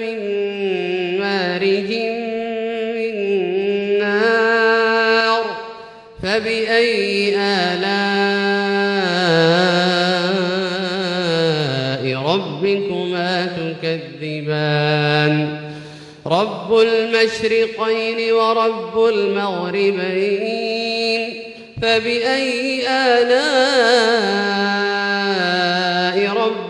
من مارج من نار فبأي آلاء ربكما تكذبان رب المشرقين ورب المغربين فبأي آلاء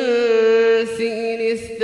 إن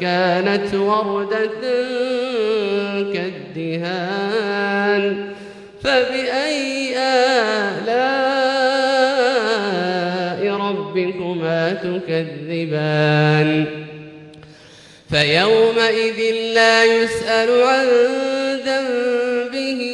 فكانت وردة كالدهان فبأي آلاء ربكما تكذبان؟ فيومئذ لا يسأل عن ذنبه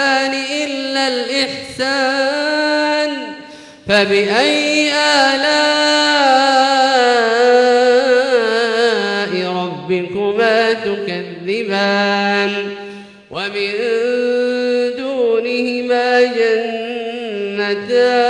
الإحسان إلا الإحسان فبأي آلاء ربكما تكذبان؟ ومن دونهما جنتان.